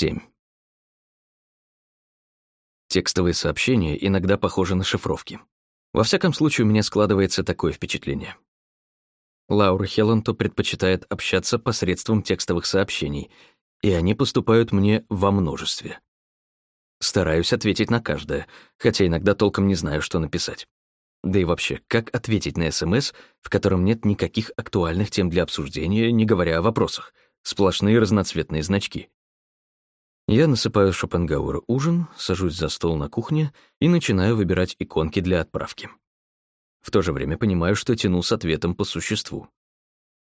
7. Текстовые сообщения иногда похожи на шифровки. Во всяком случае, у меня складывается такое впечатление. Лаура Хелланто предпочитает общаться посредством текстовых сообщений, и они поступают мне во множестве. Стараюсь ответить на каждое, хотя иногда толком не знаю, что написать. Да и вообще, как ответить на СМС, в котором нет никаких актуальных тем для обсуждения, не говоря о вопросах, сплошные разноцветные значки. Я насыпаю Шопенгауэр ужин, сажусь за стол на кухне и начинаю выбирать иконки для отправки. В то же время понимаю, что тяну с ответом по существу.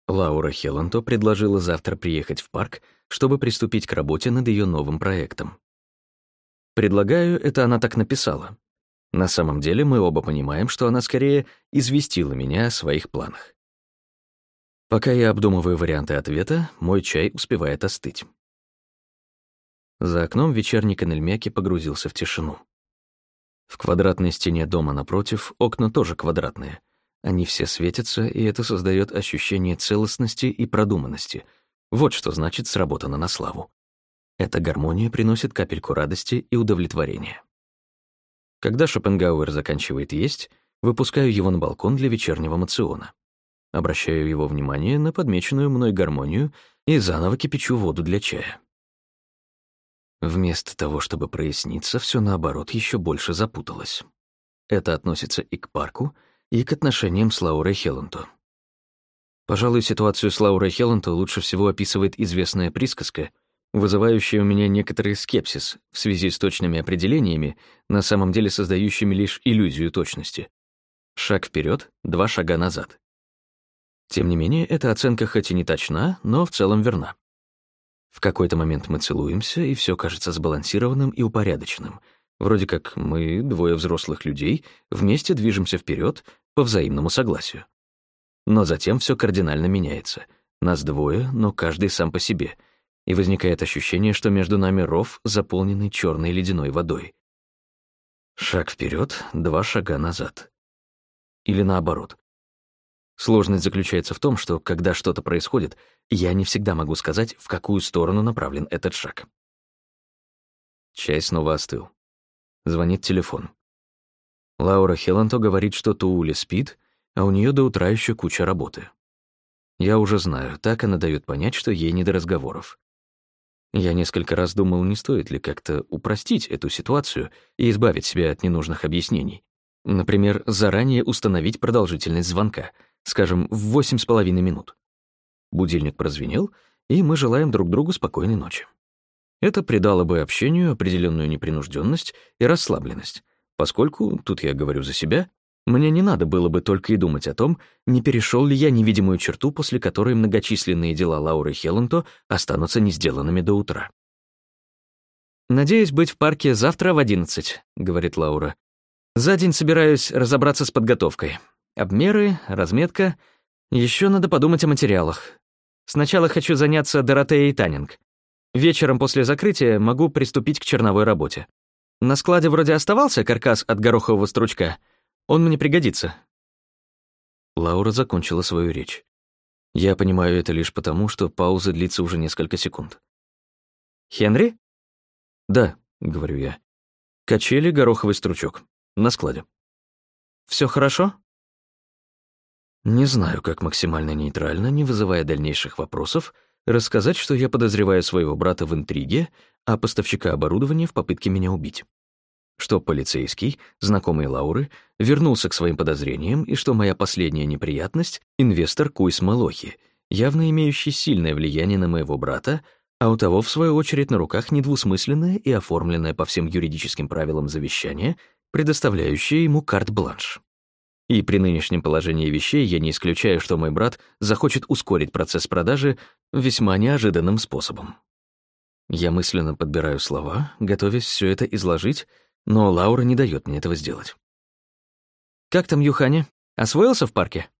Лаура Хелланто предложила завтра приехать в парк, чтобы приступить к работе над ее новым проектом. Предлагаю, это она так написала. На самом деле мы оба понимаем, что она скорее известила меня о своих планах. Пока я обдумываю варианты ответа, мой чай успевает остыть. За окном вечерний Канельмяки погрузился в тишину. В квадратной стене дома напротив окна тоже квадратные. Они все светятся, и это создает ощущение целостности и продуманности. Вот что значит сработано на славу. Эта гармония приносит капельку радости и удовлетворения. Когда Шопенгауэр заканчивает есть, выпускаю его на балкон для вечернего мациона. Обращаю его внимание на подмеченную мной гармонию и заново кипячу воду для чая. Вместо того, чтобы проясниться, все наоборот еще больше запуталось. Это относится и к парку, и к отношениям с Лаурой Хелланту. Пожалуй, ситуацию с Лаурой Хелланту лучше всего описывает известная присказка, вызывающая у меня некоторый скепсис в связи с точными определениями, на самом деле создающими лишь иллюзию точности. Шаг вперед, два шага назад. Тем не менее, эта оценка хоть и не точна, но в целом верна. В какой-то момент мы целуемся, и все кажется сбалансированным и упорядоченным. Вроде как мы, двое взрослых людей, вместе движемся вперед по взаимному согласию. Но затем все кардинально меняется. Нас двое, но каждый сам по себе. И возникает ощущение, что между нами ров, заполненный черной ледяной водой. Шаг вперед, два шага назад. Или наоборот. Сложность заключается в том, что, когда что-то происходит, я не всегда могу сказать, в какую сторону направлен этот шаг. Чай снова остыл. Звонит телефон. Лаура Хелланто говорит, что Туули спит, а у нее до утра еще куча работы. Я уже знаю, так она дает понять, что ей не до разговоров. Я несколько раз думал, не стоит ли как-то упростить эту ситуацию и избавить себя от ненужных объяснений. Например, заранее установить продолжительность звонка — скажем, в восемь с половиной минут. Будильник прозвенел, и мы желаем друг другу спокойной ночи. Это придало бы общению определенную непринужденность и расслабленность, поскольку, тут я говорю за себя, мне не надо было бы только и думать о том, не перешел ли я невидимую черту, после которой многочисленные дела Лауры Хелланто останутся не сделанными до утра. «Надеюсь быть в парке завтра в одиннадцать», — говорит Лаура. «За день собираюсь разобраться с подготовкой. Обмеры, разметка. Еще надо подумать о материалах. Сначала хочу заняться Доротеей Танинг. Вечером после закрытия могу приступить к черновой работе. На складе вроде оставался каркас от горохового стручка. Он мне пригодится. Лаура закончила свою речь. Я понимаю это лишь потому, что пауза длится уже несколько секунд. «Хенри?» «Да», — говорю я. «Качели, гороховый стручок. На складе». Все хорошо?» Не знаю, как максимально нейтрально, не вызывая дальнейших вопросов, рассказать, что я подозреваю своего брата в интриге, а поставщика оборудования в попытке меня убить. Что полицейский, знакомый Лауры, вернулся к своим подозрениям, и что моя последняя неприятность — инвестор Куйс Малохи, явно имеющий сильное влияние на моего брата, а у того, в свою очередь, на руках недвусмысленное и оформленное по всем юридическим правилам завещание, предоставляющее ему карт-бланш. И при нынешнем положении вещей я не исключаю, что мой брат захочет ускорить процесс продажи весьма неожиданным способом. Я мысленно подбираю слова, готовясь все это изложить, но Лаура не дает мне этого сделать. «Как там Юхани? Освоился в парке?»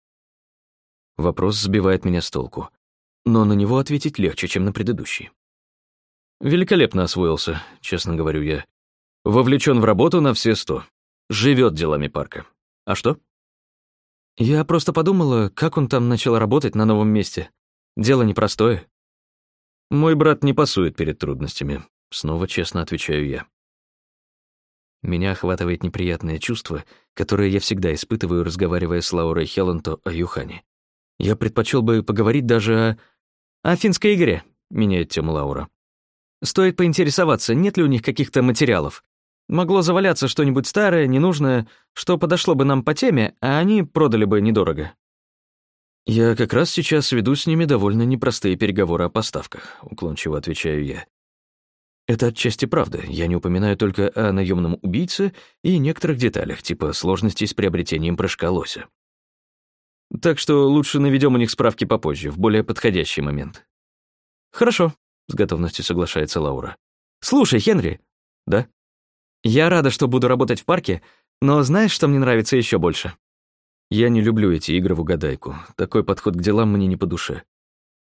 Вопрос сбивает меня с толку, но на него ответить легче, чем на предыдущий. «Великолепно освоился», — честно говорю я. «Вовлечен в работу на все сто. Живет делами парка. А что?» Я просто подумала, как он там начал работать на новом месте. Дело непростое. Мой брат не пасует перед трудностями, Снова честно отвечаю я. Меня охватывает неприятное чувство, которое я всегда испытываю, разговаривая с Лаурой Хелланто о Юхане. Я предпочел бы поговорить даже о... «О финской игре», — меняет тему Лаура. «Стоит поинтересоваться, нет ли у них каких-то материалов. Могло заваляться что-нибудь старое, ненужное, что подошло бы нам по теме, а они продали бы недорого». «Я как раз сейчас веду с ними довольно непростые переговоры о поставках», — уклончиво отвечаю я. Это отчасти правда. Я не упоминаю только о наемном убийце и некоторых деталях, типа сложностей с приобретением прыжка лося. Так что лучше наведем у них справки попозже, в более подходящий момент. Хорошо, с готовностью соглашается Лаура. Слушай, Хенри. Да? Я рада, что буду работать в парке, но знаешь, что мне нравится еще больше? Я не люблю эти игры в угадайку. Такой подход к делам мне не по душе.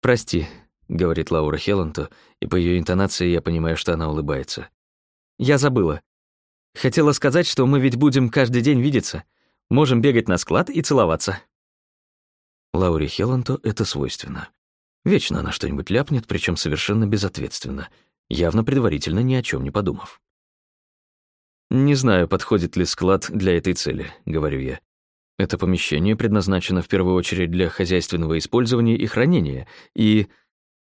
Прости, — говорит Лаура Хелланту, и по ее интонации я понимаю, что она улыбается. «Я забыла. Хотела сказать, что мы ведь будем каждый день видеться. Можем бегать на склад и целоваться». Лауре Хелланту это свойственно. Вечно она что-нибудь ляпнет, причем совершенно безответственно, явно предварительно ни о чем не подумав. «Не знаю, подходит ли склад для этой цели», — говорю я. «Это помещение предназначено в первую очередь для хозяйственного использования и хранения, и...»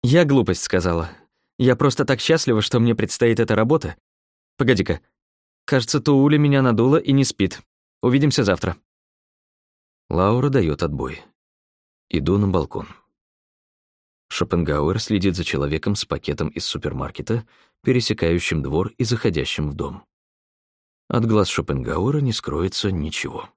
Я глупость сказала. Я просто так счастлива, что мне предстоит эта работа. Погоди-ка. Кажется, Туули меня надула и не спит. Увидимся завтра. Лаура дает отбой. Иду на балкон. Шопенгауэр следит за человеком с пакетом из супермаркета, пересекающим двор и заходящим в дом. От глаз Шопенгауэра не скроется ничего.